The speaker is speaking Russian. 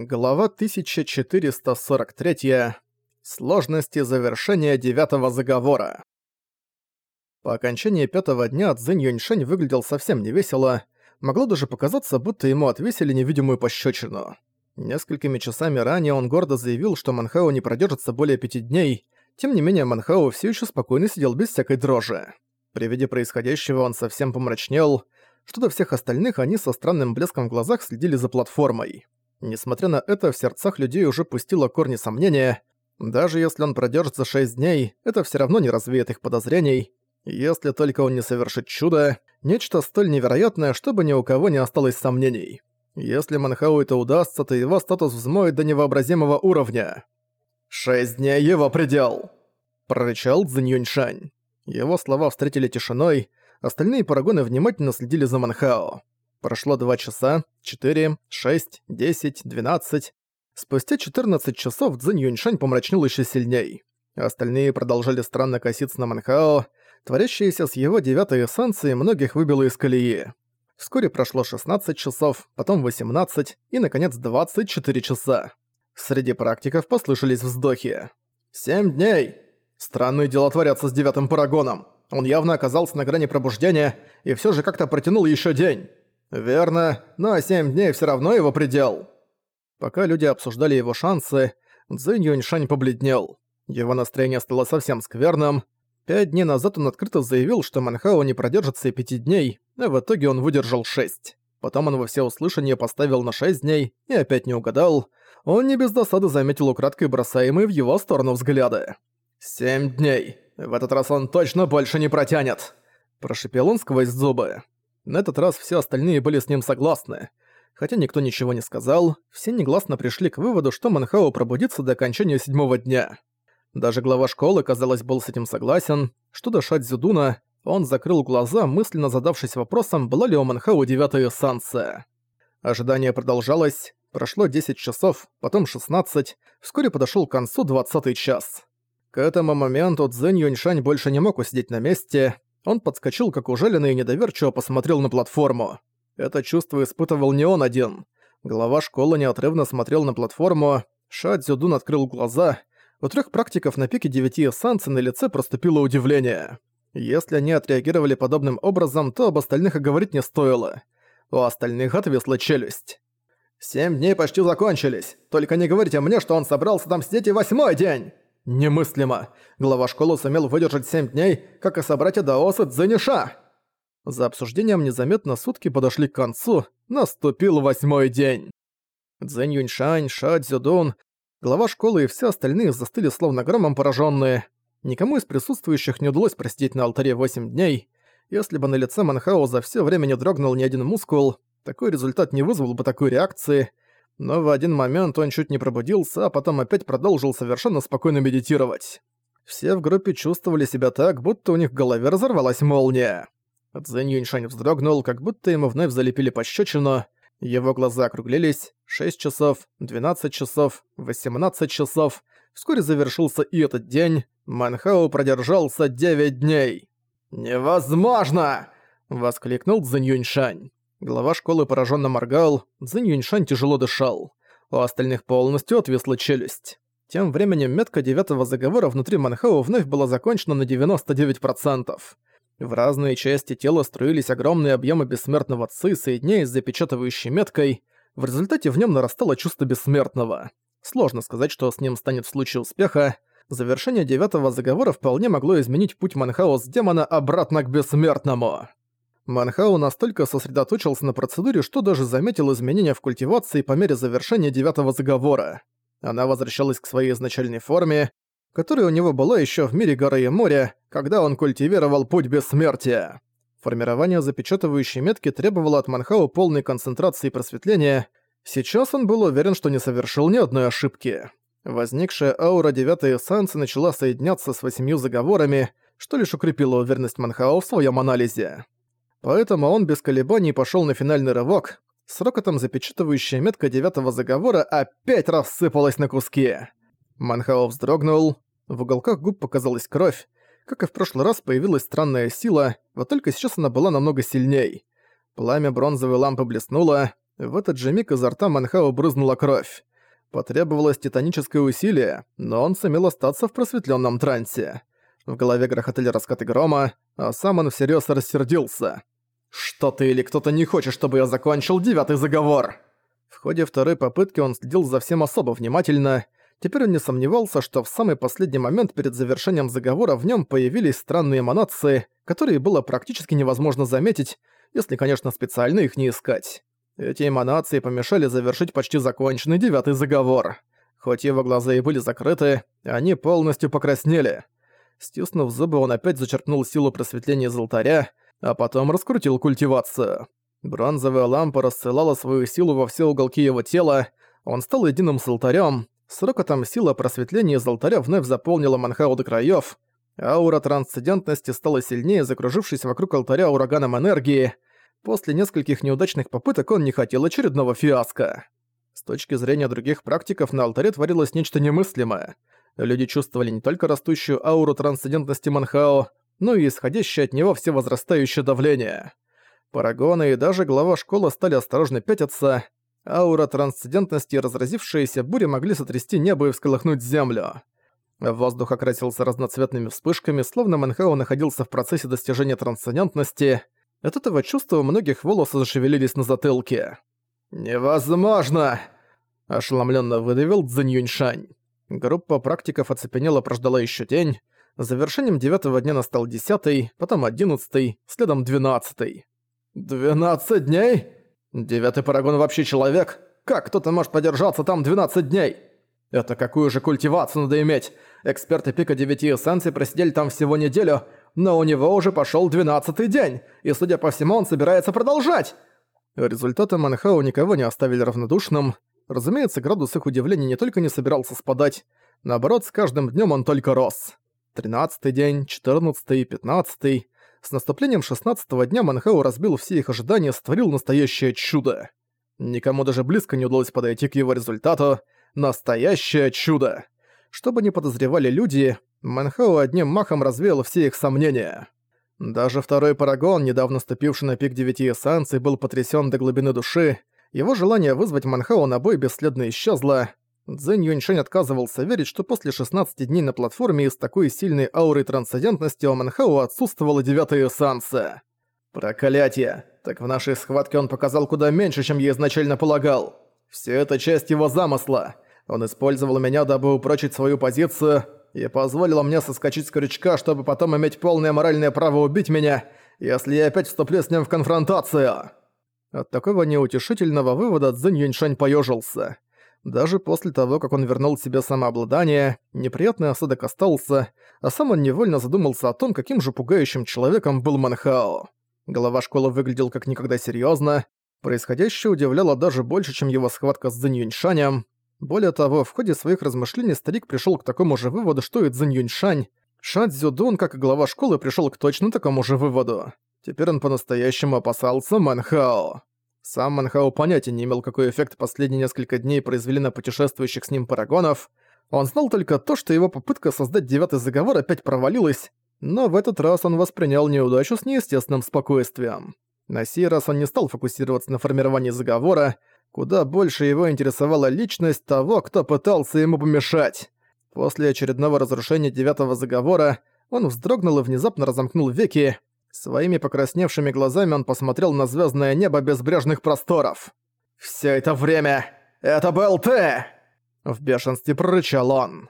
Глава 1443. Сложности завершения девятого заговора. По окончании пятого дня Цзинь Юньшень выглядел совсем невесело, могло даже показаться, будто ему отвесили невидимую пощечину. Несколькими часами ранее он гордо заявил, что Манхао не продержится более пяти дней, тем не менее Манхао все еще спокойно сидел без всякой дрожи. При виде происходящего он совсем помрачнел, что до всех остальных они со странным блеском в глазах следили за платформой. Несмотря на это, в сердцах людей уже пустило корни сомнения. Даже если он продержится шесть дней, это все равно не развеет их подозрений. Если только он не совершит чудо, нечто столь невероятное, чтобы ни у кого не осталось сомнений. Если Манхау это удастся, то его статус взмоет до невообразимого уровня. «Шесть дней его предел!» – прорычал Цзинь Его слова встретили тишиной, остальные парагоны внимательно следили за Манхао. Прошло два часа, четыре, шесть, десять, двенадцать. Спустя 14 часов Цзинь Юньшань помрачнел еще сильней. Остальные продолжали странно коситься на Манхао. Творящаяся с его девятой эссенцией многих выбило из колеи. Вскоре прошло 16 часов, потом 18 и, наконец, 24 часа. Среди практиков послышались вздохи. «Семь дней! Странные дела творятся с девятым парагоном. Он явно оказался на грани пробуждения и все же как-то протянул еще день. «Верно, но семь дней все равно его предел». Пока люди обсуждали его шансы, Цзинь Юньшань побледнел. Его настроение стало совсем скверным. Пять дней назад он открыто заявил, что Манхао не продержится и пяти дней, а в итоге он выдержал шесть. Потом он во всеуслышание поставил на шесть дней и опять не угадал. Он не без досады заметил украдкой бросаемые в его сторону взгляды. «Семь дней. В этот раз он точно больше не протянет!» Прошипел он сквозь зубы. На этот раз все остальные были с ним согласны. Хотя никто ничего не сказал, все негласно пришли к выводу, что Манхао пробудится до окончания седьмого дня. Даже глава школы, казалось, был с этим согласен. Что до Шадзюдуна, он закрыл глаза, мысленно задавшись вопросом, была ли у Манхао девятая эссанция. Ожидание продолжалось. Прошло 10 часов, потом 16, вскоре подошел к концу 20 час. К этому моменту Цзэнь Юньшань больше не мог усидеть на месте, он подскочил, как ужаленный, и недоверчиво посмотрел на платформу. Это чувство испытывал не он один. Глава школы неотрывно смотрел на платформу, Ша Цзюдун открыл глаза. У трех практиков на пике девяти эссанций на лице проступило удивление. Если они отреагировали подобным образом, то об остальных и говорить не стоило. У остальных отвисла челюсть. «Семь дней почти закончились. Только не говорите мне, что он собрался там сидеть и восьмой день!» Немыслимо. Глава школы сумел выдержать 7 дней, как и собратья Даоса Цзэниша. За обсуждением незаметно сутки подошли к концу, наступил восьмой день. Цзэнь Юньшань, Ша Цзюдун, глава школы и все остальные застыли словно громом пораженные. Никому из присутствующих не удалось просидеть на алтаре 8 дней. Если бы на лице Манхао за все время не дрогнул ни один мускул, такой результат не вызвал бы такой реакции – но в один момент он чуть не пробудился, а потом опять продолжил совершенно спокойно медитировать. Все в группе чувствовали себя так, будто у них в голове разорвалась молния. Цзэнь Юньшань вздрогнул, как будто ему вновь залепили пощечину. Его глаза округлились. 6 часов, 12 часов, 18 часов. Вскоре завершился и этот день. Манхау продержался 9 дней. «Невозможно!» — воскликнул Цзэнь Юньшань. Глава школы пораженно моргал, Цзинь Юньшань тяжело дышал. У остальных полностью отвисла челюсть. Тем временем метка девятого заговора внутри Манхау вновь была закончена на 99%. В разные части тела струились огромные объемы бессмертного ци, соединяясь с запечатывающей меткой. В результате в нем нарастало чувство бессмертного. Сложно сказать, что с ним станет в случае успеха. Завершение девятого заговора вполне могло изменить путь Манхао с демона обратно к бессмертному. Манхау настолько сосредоточился на процедуре, что даже заметил изменения в культивации по мере завершения девятого заговора. Она возвращалась к своей изначальной форме, которая у него была еще в мире горы и моря, когда он культивировал путь бессмертия. Формирование запечатывающей метки требовало от Манхау полной концентрации и просветления. Сейчас он был уверен, что не совершил ни одной ошибки. Возникшая аура девятой эссенции начала соединяться с восемью заговорами, что лишь укрепило уверенность Манхао в своем анализе. Поэтому он без колебаний пошел на финальный рывок. С рокотом запечатывающая метка девятого заговора опять рассыпалась на куски. Манхао вздрогнул, в уголках губ показалась кровь. Как и в прошлый раз появилась странная сила, вот только сейчас она была намного сильней. Пламя бронзовой лампы блеснуло, в этот же миг изо рта Манхао брызнула кровь. Потребовалось титаническое усилие, но он сумел остаться в просветленном трансе. В голове грохотали раскаты грома, а сам он всерьез рассердился. «Что ты или кто-то не хочет, чтобы я закончил девятый заговор?» В ходе второй попытки он следил за всем особо внимательно. Теперь он не сомневался, что в самый последний момент перед завершением заговора в нем появились странные эманации, которые было практически невозможно заметить, если, конечно, специально их не искать. Эти эманации помешали завершить почти законченный девятый заговор. Хоть его глаза и были закрыты, они полностью покраснели. Стиснув зубы, он опять зачерпнул силу просветления из алтаря, а потом раскрутил культивацию. Бронзовая лампа рассылала свою силу во все уголки его тела, он стал единым с алтарем. с рокотом сила просветления из алтаря вновь заполнила Манхау до краёв, аура трансцендентности стала сильнее, закружившись вокруг алтаря ураганом энергии. После нескольких неудачных попыток он не хотел очередного фиаско. С точки зрения других практиков на алтаре творилось нечто немыслимое. Люди чувствовали не только растущую ауру трансцендентности Манхао, но и исходящее от него всевозрастающее давление. Парагоны и даже глава школы стали осторожно пятиться, аура трансцендентности и разразившиеся бури могли сотрясти небо и всколыхнуть землю. Воздух окрасился разноцветными вспышками, словно Манхао находился в процессе достижения трансцендентности. От этого чувства у многих волосы зашевелились на затылке. «Невозможно!» – ошеломленно выдавил Цзинь Юньшань. Группа практиков оцепенела прождала еще день. Завершением девятого дня настал десятый, потом одиннадцатый, следом двенадцатый. «Двенадцать дней? Девятый парагон вообще человек? Как кто-то может продержаться там двенадцать дней? Это какую же культивацию надо иметь? Эксперты пика девяти эссенций просидели там всего неделю, но у него уже пошел двенадцатый день, и, судя по всему, он собирается продолжать!» Результаты Манхау никого не оставили равнодушным. Разумеется, градус их удивления не только не собирался спадать, наоборот, с каждым днем он только рос. Тринадцатый день, четырнадцатый, пятнадцатый. С наступлением шестнадцатого дня Манхау разбил все их ожидания, створил настоящее чудо. Никому даже близко не удалось подойти к его результату. Настоящее чудо! Что бы ни подозревали люди, Манхау одним махом развеял все их сомнения. Даже второй Парагон, недавно ступивший на пик девяти эссенций, был потрясен до глубины души. Его желание вызвать Манхау на бой бесследно исчезло. Цзэнь Юньшень отказывался верить, что после 16 дней на платформе и с такой сильной аурой трансцендентности у Манхау отсутствовала девятая эссанция. Проклятие! Так в нашей схватке он показал куда меньше, чем я изначально полагал. Все это часть его замысла. Он использовал меня, дабы упрочить свою позицию, и позволил мне соскочить с крючка, чтобы потом иметь полное моральное право убить меня, если я опять вступлю с ним в конфронтацию. От такого неутешительного вывода Цзинь Юньшань поёжился. Даже после того, как он вернул себе самообладание, неприятный осадок остался, а сам он невольно задумался о том, каким же пугающим человеком был Манхао. Голова школы выглядел как никогда серьезно. Происходящее удивляло даже больше, чем его схватка с Цзинь Юньшанем. Более того, в ходе своих размышлений старик пришел к такому же выводу, что и Цзинь Юньшань. Ша Цзюдун, как и глава школы, пришел к точно такому же выводу. Теперь он по-настоящему опасался Манхао. Сам Манхау понятия не имел, какой эффект последние несколько дней произвели на путешествующих с ним парагонов. Он знал только то, что его попытка создать девятый заговор опять провалилась, но в этот раз он воспринял неудачу с неестественным спокойствием. На сей раз он не стал фокусироваться на формировании заговора, куда больше его интересовала личность того, кто пытался ему помешать. После очередного разрушения девятого заговора он вздрогнул и внезапно разомкнул веки, Своими покрасневшими глазами он посмотрел на звездное небо безбрежных просторов. «Всё это время! Это был ты!» В бешенстве прорычал он.